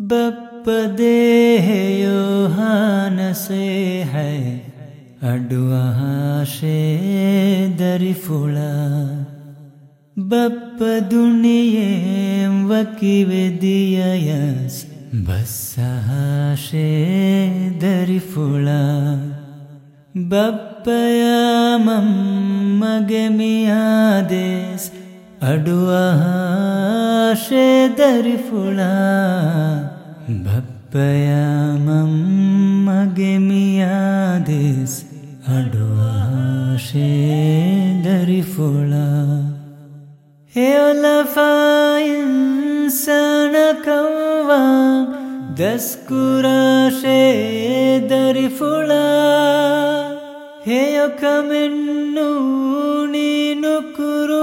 बप्पदेयोहानसे है अडुआशे दरिफुला। बप्प दुनिये वकिवेदियस बस्साशे दरिफुला। बप्पयामं मगमियादेस अडुआशे दरिफुला भप्पयामं मम अग्निमि दरिफुळा अडुआशेदरिफुळा हे लफाय सनकवा दस्कुराशेदरिफुळा हे कमिण्णु नु कुरु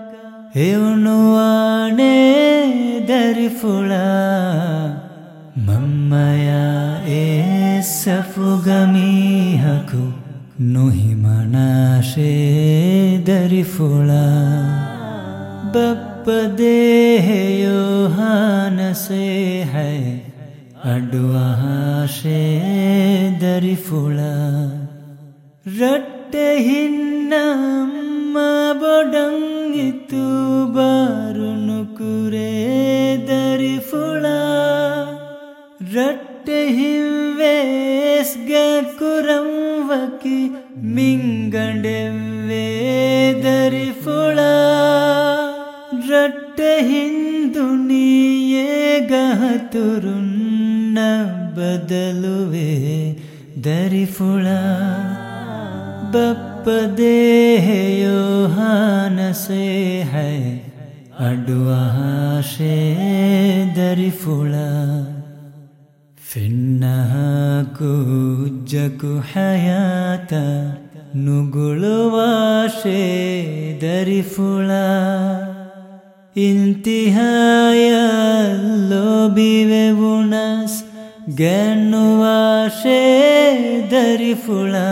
हेउनुवाने दरिफुला मम्मया एसफुगमीहकु नुहिमनाशे दरिफुला। बप्पदेयोहानसे है itu baru nukure dari fula ratte hives gakuram vaki mingandeve dari fula ratte hinduniye gahaturunna ಬದಲುವೆ ದರಿಫುಳ बपदेह Yohan से है। अडुआ से दरिफुला। कुजक हया नूगुल्वा शे दरिफुला। इन्तेहाय लो भुणसुवा शे दरिफुला।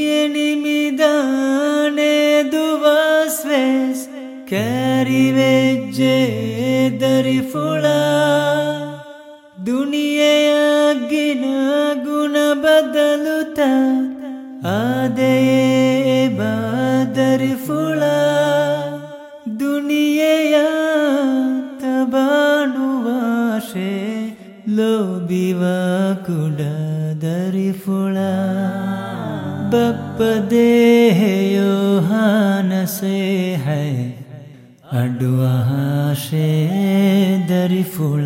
ದುನಿಯಾಗಿನ ಗುಣ ಬದಲುತ ಆದೆಯೇ ಬಾದರಿಫುಳ ದುನಿಯೆಯ ತಬಾಣುವಾಶೆ ಲೋಬಿವ ಕುಡ ದರಿಫುಳ ಬಪ್ಪದೇಹೆಯೋ ಹಾನಸೆ ಹೈ ಅಡುವ ಹಾಶೆ ದರಿಫುಳ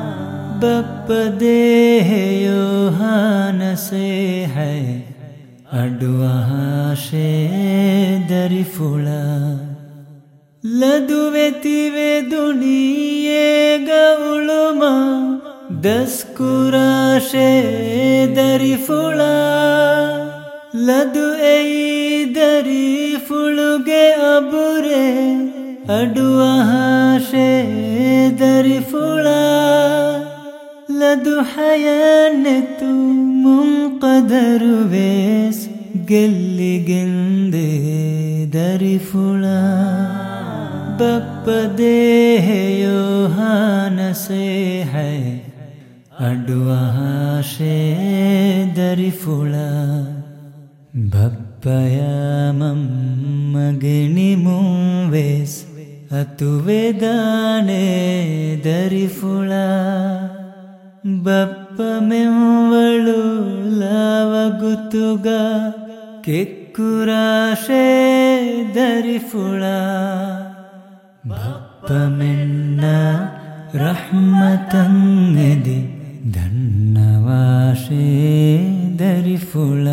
بپدے ہے یوہان سے ہے اڈوہا شے دری فولا لدوے تیوے دنیے دس کورا شے در فولا لدو ای دری فل فلگے ابرے اڈو شے در فولا දුහය නැතු මුංකදරුවේස් ගෙල්ලිගෙන්දේ දරිෆුලා බප්පදේහයෝ හනසේ හැයි අඩුවහාශේ දරිෆුලා බප්පයාමම්මගෙනිමුම්වෙස් අතුවෙදානේ දරිෆුලා ಬಪ್ಪ ಮೆಂವಳು ಲಾವಗುತುಗ ಕೆಕ್ಕುರಾಶೆ ದರಿಫುಳ ಬಪ್ಪ ಮೆನ್ನ ರಹ್ಮತಂಗೆದಿ ಧನ್ನವಾಶೆ ದರಿಫುಳ